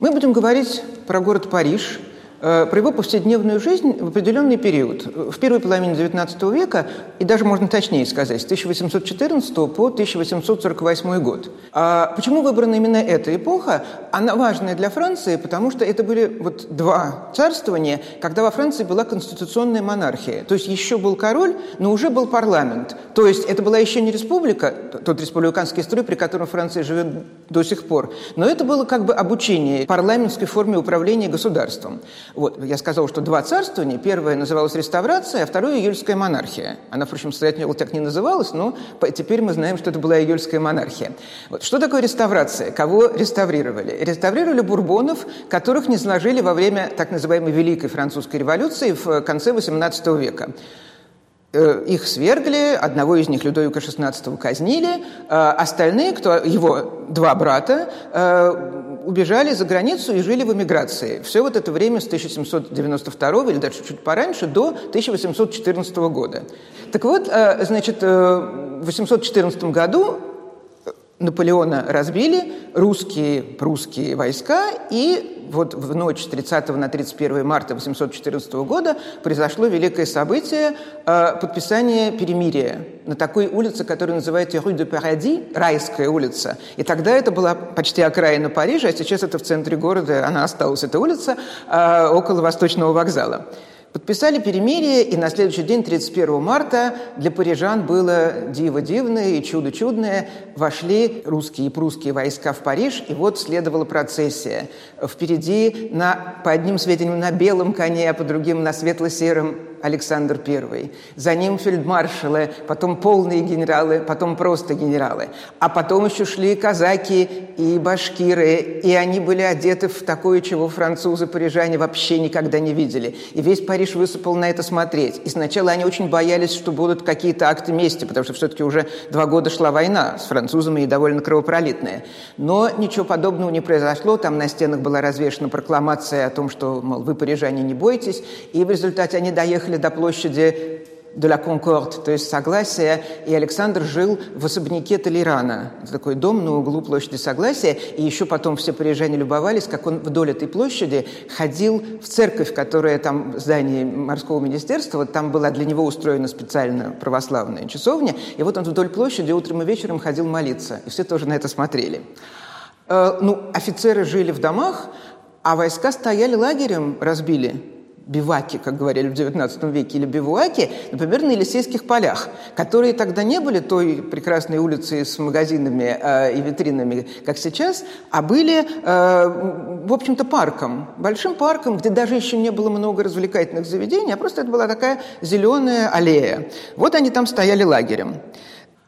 Мы будем говорить про город Париж, про его повседневную жизнь в определенный период, в первой половине XIX века, и даже можно точнее сказать, с 1814 по 1848 год. А почему выбрана именно эта эпоха? Она важная для Франции, потому что это были вот два царствования, когда во Франции была конституционная монархия. То есть еще был король, но уже был парламент. То есть это была еще не республика, тот республиканский строй, при котором Франция живет до сих пор, но это было как бы обучение парламентской форме управления государством. Вот, я сказал, что два царствования. Первое называлось реставрация, а второе – июльская монархия. Она, впрочем, состоятельно так не называлась, но теперь мы знаем, что это была июльская монархия. Вот. Что такое реставрация? Кого реставрировали? Реставрировали бурбонов, которых не сложили во время так называемой Великой Французской революции в конце XVIII века. Э, их свергли, одного из них, Людовика XVI, казнили, э, остальные, кто, его два брата, э, убежали за границу и жили в эмиграции. Все вот это время с 1792 или даже чуть пораньше до 1814 года. Так вот, значит, в 1814 году Наполеона разбили русские, прусские войска, и вот в ночь с 30 на 31 марта 1814 года произошло великое событие э, подписание перемирия на такой улице, которую называют Rue de Paradis, райская улица. И тогда это была почти окраина Парижа, а сейчас это в центре города, она осталась, эта улица, э, около Восточного вокзала. Подписали перемирие, и на следующий день, 31 марта, для парижан было диво дивное и чудо чудное. Вошли русские и прусские войска в Париж, и вот следовала процессия. Впереди, на, по одним сведениям, на белом коне, а по другим на светло-сером Александр I. За ним фельдмаршалы, потом полные генералы, потом просто генералы. А потом еще шли казаки и башкиры, и они были одеты в такое, чего французы, парижане вообще никогда не видели. И весь Париж высыпал на это смотреть. И сначала они очень боялись, что будут какие-то акты мести, потому что все-таки уже два года шла война с французами и довольно кровопролитная. Но ничего подобного не произошло. Там на стенах была развешена прокламация о том, что, мол, вы, парижане, не бойтесь. И в результате они доехали доехали до площади de la Concorde, то есть Согласия, и Александр жил в особняке Толерана. Это такой дом на углу площади Согласия, и еще потом все парижане любовались, как он вдоль этой площади ходил в церковь, которая там, в здании морского министерства, вот там была для него устроена специально православная часовня, и вот он вдоль площади утром и вечером ходил молиться, и все тоже на это смотрели. Э, ну, офицеры жили в домах, а войска стояли лагерем, разбили биваки, как говорили в XIX веке, или бивуаки, например, на Елисейских полях, которые тогда не были той прекрасной улицей с магазинами э, и витринами, как сейчас, а были, э, в общем-то, парком, большим парком, где даже еще не было много развлекательных заведений, а просто это была такая зеленая аллея. Вот они там стояли лагерем.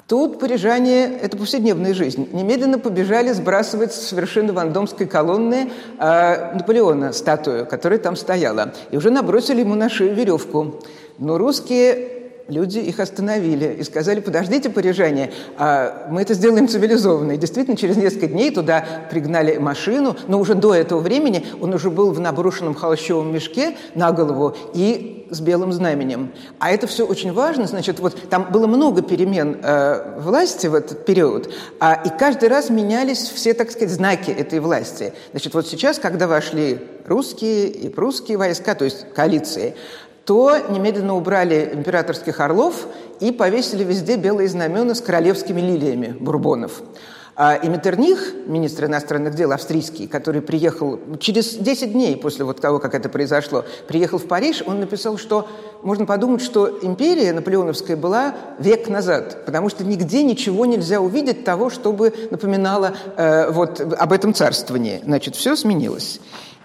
Тут парижане, это повседневная жизнь, немедленно побежали сбрасывать с вершины Вандомской колонны э, Наполеона статую, которая там стояла. И уже набросили ему на шею веревку. Но русские люди их остановили и сказали, подождите, парижане, а мы это сделаем цивилизованно. И действительно, через несколько дней туда пригнали машину, но уже до этого времени он уже был в наброшенном холщовом мешке на голову и с белым знаменем. А это все очень важно, значит, вот там было много перемен э, власти в этот период, а, и каждый раз менялись все, так сказать, знаки этой власти. Значит, вот сейчас, когда вошли русские и прусские войска, то есть коалиции, то немедленно убрали императорских орлов и повесили везде белые знамена с королевскими лилиями бурбонов. А и Метерних, министр иностранных дел австрийский, который приехал через 10 дней после вот того, как это произошло, приехал в Париж, он написал, что можно подумать, что империя наполеоновская была век назад, потому что нигде ничего нельзя увидеть того, чтобы напоминало э, вот об этом царствовании. Значит, все сменилось.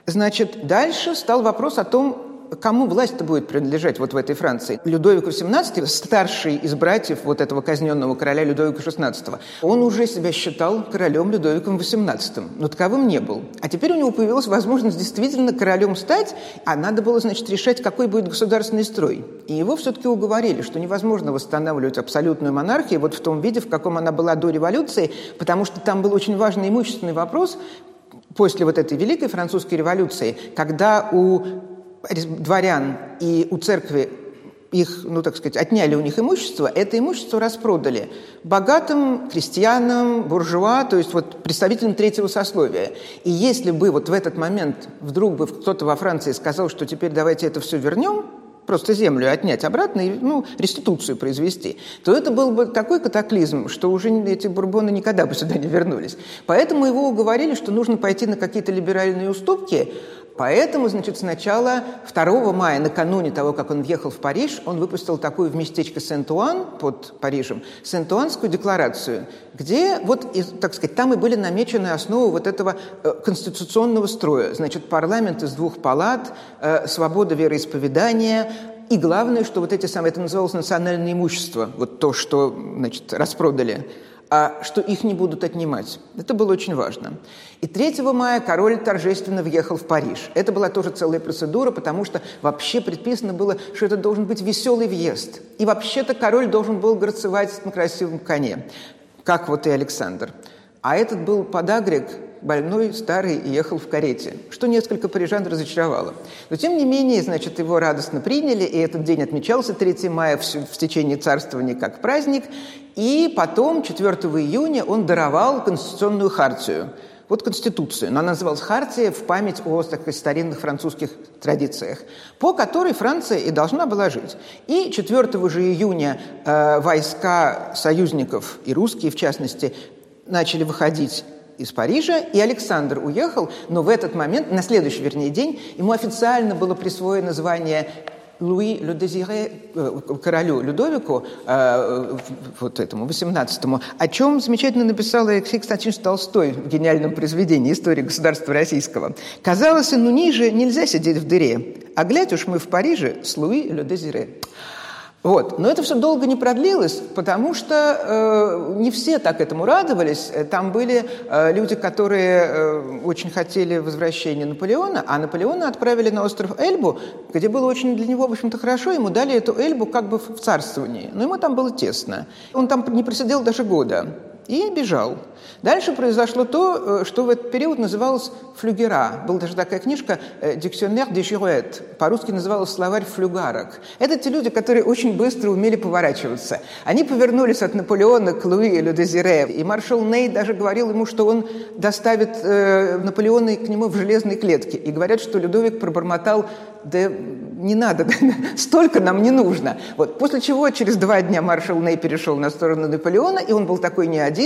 Значит, дальше стал вопрос о том, кому власть-то будет принадлежать вот в этой Франции? Людовику XVII, старший из братьев вот этого казненного короля Людовика XVI, он уже себя считал королем Людовиком XVIII, но таковым не был. А теперь у него появилась возможность действительно королем стать, а надо было, значит, решать, какой будет государственный строй. И его все-таки уговорили, что невозможно восстанавливать абсолютную монархию вот в том виде, в каком она была до революции, потому что там был очень важный имущественный вопрос, после вот этой Великой Французской революции, когда у дворян и у церкви их, ну, так сказать, отняли у них имущество, это имущество распродали богатым крестьянам, буржуа, то есть вот представителям третьего сословия. И если бы вот в этот момент вдруг бы кто-то во Франции сказал, что теперь давайте это все вернем, просто землю отнять обратно и ну, реституцию произвести, то это был бы такой катаклизм, что уже эти бурбоны никогда бы сюда не вернулись. Поэтому его уговорили, что нужно пойти на какие-то либеральные уступки, Поэтому, значит, сначала 2 мая, накануне того, как он въехал в Париж, он выпустил такую в местечко Сент-Уан под Парижем, Сент-Уанскую декларацию, где вот, так сказать, там и были намечены основы вот этого э, конституционного строя. Значит, парламент из двух палат, э, свобода вероисповедания, и главное, что вот эти самые, это называлось национальное имущество, вот то, что, значит, распродали а что их не будут отнимать. Это было очень важно. И 3 мая король торжественно въехал в Париж. Это была тоже целая процедура, потому что вообще предписано было, что это должен быть веселый въезд. И вообще-то король должен был горцевать на красивом коне, как вот и Александр. А этот был подагрик, больной, старый ехал в карете, что несколько парижан разочаровало. Но, тем не менее, значит, его радостно приняли, и этот день отмечался 3 мая в, в течение царствования как праздник, и потом, 4 июня, он даровал конституционную хартию. Вот Конституцию, но она называлась «Хартия» в память о так старинных французских традициях, по которой Франция и должна была жить. И 4 же июня э, войска союзников, и русские в частности, начали выходить из Парижа, и Александр уехал, но в этот момент, на следующий, вернее, день, ему официально было присвоено звание Луи Ле Дезире, э, королю Людовику, э, вот этому, 18-му, о чем замечательно написал Алексей Константинович Толстой в гениальном произведении «История государства российского». «Казалось, ну ниже нельзя сидеть в дыре, а глядь уж мы в Париже с Луи Ле Дезире». Вот. Но это все долго не продлилось, потому что э, не все так этому радовались. Там были э, люди, которые э, очень хотели возвращения Наполеона, а Наполеона отправили на остров Эльбу, где было очень для него, в общем-то, хорошо. Ему дали эту Эльбу как бы в царствовании, но ему там было тесно. Он там не просидел даже года и бежал. Дальше произошло то, э, что в этот период называлось флюгера. Была даже такая книжка «Дикционер де жируэт». По-русски называлась «Словарь флюгарок». Это те люди, которые очень быстро умели поворачиваться. Они повернулись от Наполеона к Луи Ле Дезире. И маршал Ней даже говорил ему, что он доставит э, Наполеона к нему в железной клетке. И говорят, что Людовик пробормотал да не надо, столько нам не нужно. Вот. После чего через два дня маршал Ней перешел на сторону Наполеона, и он был такой не один –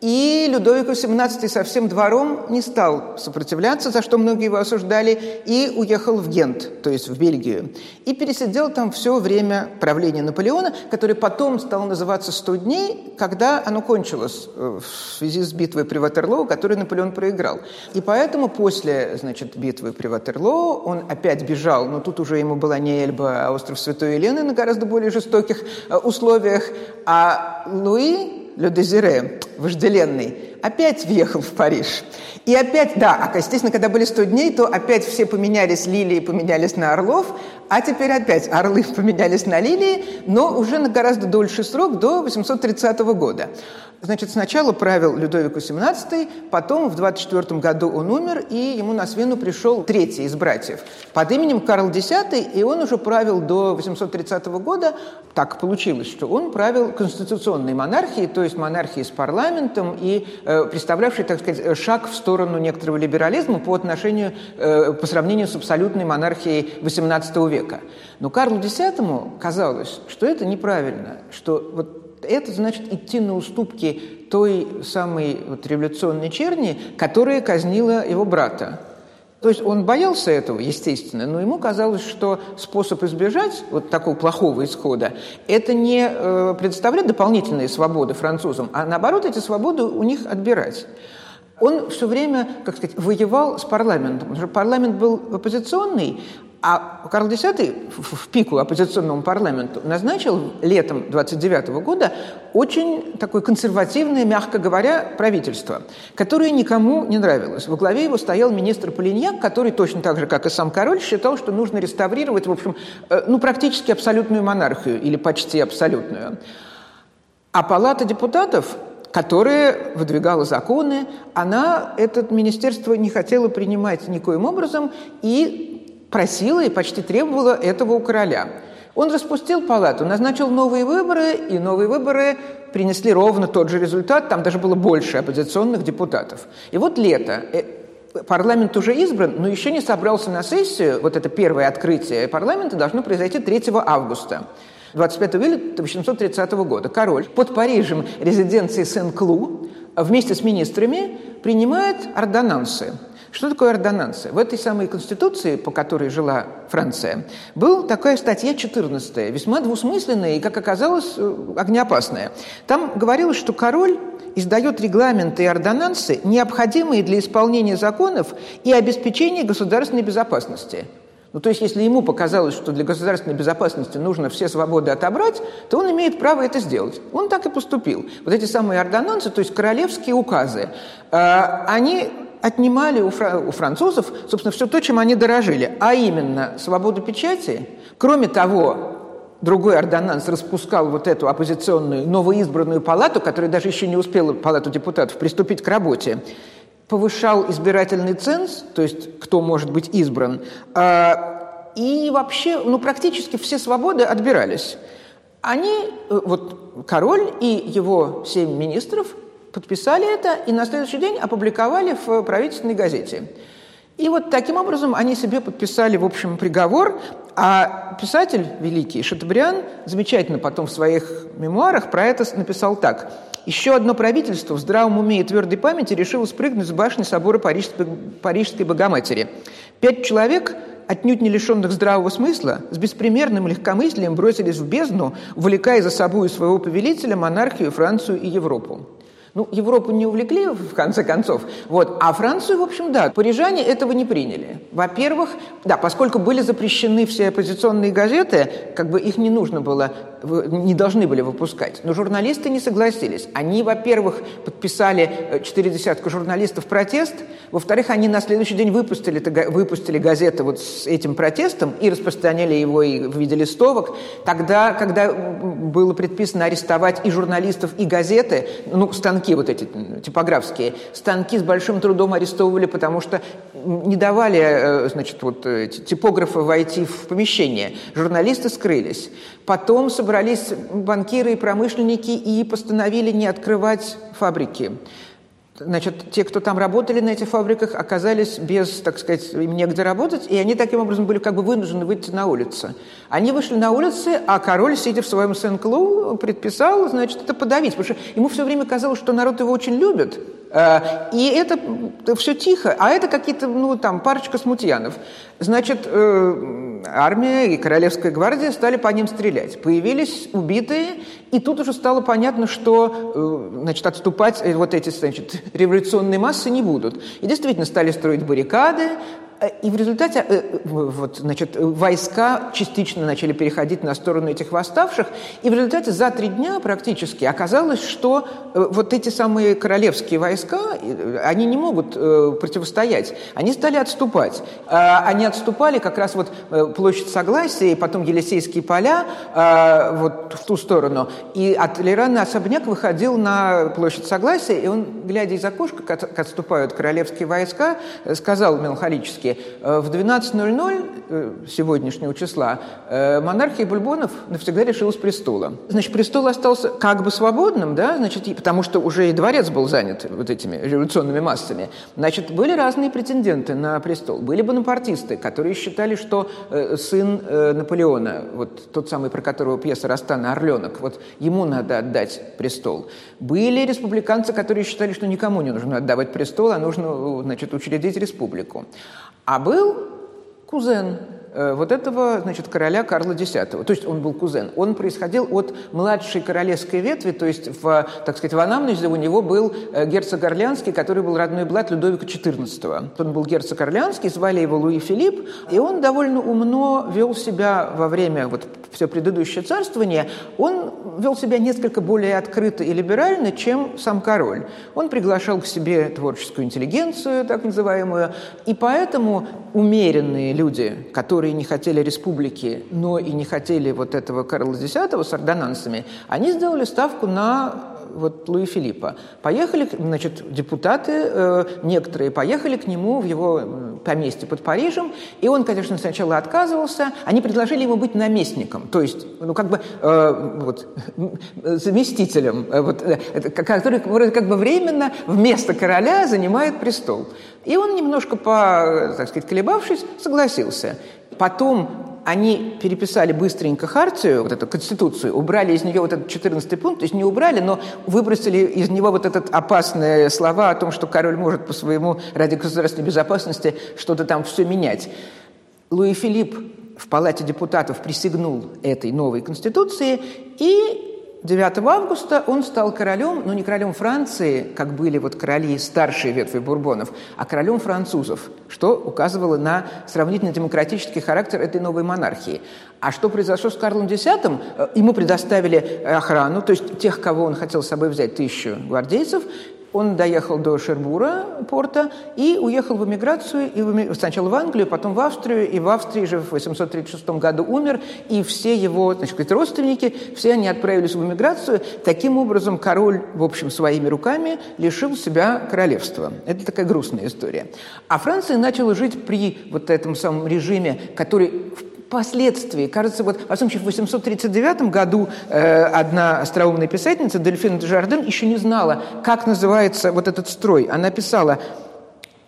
и Людовик XVII со всем двором не стал сопротивляться, за что многие его осуждали, и уехал в Гент, то есть в Бельгию. И пересидел там все время правления Наполеона, которое потом стало называться «100 дней», когда оно кончилось э, в связи с битвой при Ватерлоо, которую Наполеон проиграл. И поэтому после значит, битвы при Ватерлоо он опять бежал, но тут уже ему была не Эльба, а остров Святой Елены на гораздо более жестоких э, условиях. А Луи Ле Дезире, вожделенный, опять въехал в Париж. И опять, да, а, естественно, когда были 100 дней, то опять все поменялись, лилии поменялись на орлов, а теперь опять орлы поменялись на лилии, но уже на гораздо дольший срок, до 830 года. Значит, сначала правил Людовик XVII, потом в 24 году он умер, и ему на смену пришел третий из братьев под именем Карл X, и он уже правил до 830 года. Так получилось, что он правил конституционной монархией, то есть монархией с парламентом и э, представлявшей, так сказать, шаг в сторону некоторого либерализма по отношению, э, по сравнению с абсолютной монархией XVIII века. Но Карлу X казалось, что это неправильно, что вот это значит идти на уступки той самой вот революционной черни, которая казнила его брата. То есть он боялся этого, естественно, но ему казалось, что способ избежать вот такого плохого исхода – это не э, предоставлять дополнительные свободы французам, а наоборот эти свободы у них отбирать. Он все время, как сказать, воевал с парламентом. Потому что парламент был оппозиционный, а Карл X в пику оппозиционному парламенту назначил летом 29 года очень такое консервативное, мягко говоря, правительство, которое никому не нравилось. Во главе его стоял министр Полиньяк, который точно так же, как и сам король, считал, что нужно реставрировать, в общем, э, ну, практически абсолютную монархию или почти абсолютную. А палата депутатов которая выдвигала законы, она, это министерство не хотело принимать никоим образом и просила и почти требовала этого у короля. Он распустил палату, назначил новые выборы, и новые выборы принесли ровно тот же результат, там даже было больше оппозиционных депутатов. И вот лето, э, парламент уже избран, но еще не собрался на сессию, вот это первое открытие парламента должно произойти 3 августа. 25 июля 1830 года король под Парижем резиденции Сен-Клу вместе с министрами принимает ордонансы. Что такое ордонансы? В этой самой конституции, по которой жила Франция, была такая статья 14, весьма двусмысленная и, как оказалось, э, огнеопасная. Там говорилось, что король издает регламенты и ордонансы, необходимые для исполнения законов и обеспечения государственной безопасности – ну, то есть, если ему показалось, что для государственной безопасности нужно все свободы отобрать, то он имеет право это сделать. Он так и поступил. Вот эти самые ордонансы, то есть королевские указы, э, они отнимали у, фра- у французов, собственно, все то, чем они дорожили, а именно свободу печати. Кроме того, другой ордонанс распускал вот эту оппозиционную новоизбранную палату, которая даже еще не успела, палату депутатов, приступить к работе повышал избирательный ценз, то есть кто может быть избран, а, и вообще, ну, практически все свободы отбирались. Они, э, вот король и его семь министров подписали это и на следующий день опубликовали в правительственной газете. И вот таким образом они себе подписали, в общем, приговор, а писатель великий Шатабриан замечательно потом в своих мемуарах про это написал так – еще одно правительство в здравом уме и твердой памяти решило спрыгнуть с башни собора Парижской, Богоматери. Пять человек, отнюдь не лишенных здравого смысла, с беспримерным легкомыслием бросились в бездну, увлекая за собой своего повелителя монархию, Францию и Европу. Ну, Европу не увлекли, в конце концов, вот, а Францию, в общем, да, парижане этого не приняли. Во-первых, да, поскольку были запрещены все оппозиционные газеты, как бы их не нужно было, не должны были выпускать. Но журналисты не согласились. Они, во-первых, подписали э, четыре десятка журналистов протест, во-вторых, они на следующий день выпустили, выпустили газеты вот с этим протестом и распространяли его и в виде листовок. Тогда, когда было предписано арестовать и журналистов, и газеты, ну, станки вот эти типографские, станки с большим трудом арестовывали, потому что не давали, э, значит, вот типографы войти в помещение. Журналисты скрылись. Потом собрались банкиры и промышленники и постановили не открывать фабрики. Значит, те, кто там работали на этих фабриках, оказались без, так сказать, им негде работать, и они таким образом были как бы вынуждены выйти на улицу. Они вышли на улицы, а король, сидя в своем Сен-Клу, предписал, значит, это подавить, потому что ему все время казалось, что народ его очень любит, и это все тихо, а это какие-то, ну, там, парочка смутьянов. Значит, э, армия и Королевская гвардия стали по ним стрелять. Появились убитые, и тут уже стало понятно, что э, значит, отступать вот эти значит, революционные массы не будут. И действительно стали строить баррикады, Э, и в результате э, вот, значит, войска частично начали переходить на сторону этих восставших, и в результате за три дня практически оказалось, что э, вот эти самые королевские войска, они не могут противостоять, они стали отступать. А они отступали как раз вот площадь Согласия, и потом Елисейские поля вот в ту сторону, и от Лерана особняк выходил на площадь Согласия, и он, глядя из окошка, как отступают королевские войска, сказал меланхолически, Э, в 12.00 э, сегодняшнего числа э, монархия Бульбонов навсегда решила с престола. Значит, престол остался как бы свободным, да, значит, потому что уже и дворец был занят вот этими революционными массами. Значит, были разные претенденты на престол. Были бонапартисты, которые считали, что сын Наполеона, вот тот самый, про которого пьеса Растана «Орленок», вот ему надо отдать престол. Были республиканцы, которые считали, что никому не нужно отдавать престол, а нужно, значит, учредить республику. А был кузен Э, вот этого, значит, короля Карла X. То есть он был кузен. Он происходил от младшей королевской ветви, то есть, в, так сказать, в анамнезе у него был э, герцог Орлеанский, который был родной брат Людовика XIV. Он был герцог Орлеанский, звали его Луи Филипп, и он довольно умно вел себя во время вот все предыдущее царствование, он вел себя несколько более открыто и либерально, чем сам король. Он приглашал к себе творческую интеллигенцию, так называемую, и поэтому умеренные люди, которые не хотели республики, но и не хотели вот этого Карла X с ордонансами, они сделали ставку на вот Луи Филиппа. Поехали, значит, депутаты, э, некоторые поехали к нему в его поместье под Парижем, и он, конечно, сначала отказывался. Они предложили ему быть наместником, то есть, ну, как бы, э, вот, заместителем, э, вот, э, вроде как бы временно вместо короля занимает престол. И он немножко, по, так сказать, колебавшись, согласился. Потом они переписали быстренько хартию, вот эту конституцию, убрали из нее вот этот 14 пункт, то есть не убрали, но выбросили из него вот этот опасные слова о том, что король может по своему ради государственной безопасности что-то там все менять. Луи Филипп в Палате депутатов присягнул этой новой конституции, и 9 августа он стал королем, но не королем Франции, как были вот короли старшей ветви бурбонов, а королем французов, что указывало на сравнительно демократический характер этой новой монархии. А что произошло с Карлом X? Э, ему предоставили охрану, то есть тех, кого он хотел с собой взять, тысячу гвардейцев, он доехал до Шербура, порта, и уехал в эмиграцию, и в, сначала в Англию, потом в Австрию, и в Австрии же в 836 году умер, и все его значит, родственники, все они отправились в эмиграцию. Таким образом, король, в общем, своими руками лишил себя королевства. Это такая грустная история. А Франция начала жить при вот этом самом режиме, который Впоследствии, кажется, вот, во всяком случае, в 839 году э, одна остроумная писательница, Дельфина де еще не знала, как называется вот этот строй. Она писала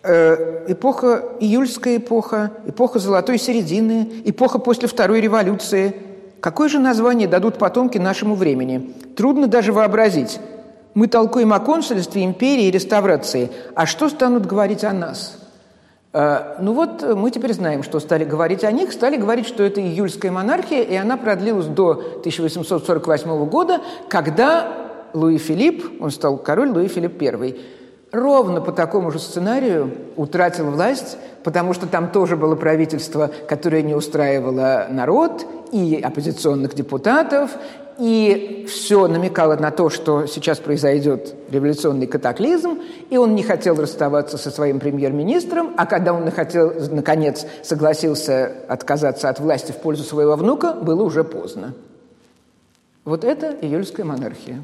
э, эпоха, июльская эпоха, эпоха золотой середины, эпоха после Второй революции. Какое же название дадут потомки нашему времени? Трудно даже вообразить. Мы толкуем о консульстве, империи и реставрации. А что станут говорить о нас – ну вот мы теперь знаем, что стали говорить о них. Стали говорить, что это июльская монархия, и она продлилась до 1848 года, когда Луи Филипп, он стал король Луи Филипп I, ровно по такому же сценарию утратил власть, потому что там тоже было правительство, которое не устраивало народ и оппозиционных депутатов, и все намекало на то, что сейчас произойдет революционный катаклизм, и он не хотел расставаться со своим премьер-министром, а когда он хотел, наконец согласился отказаться от власти в пользу своего внука, было уже поздно. Вот это июльская монархия.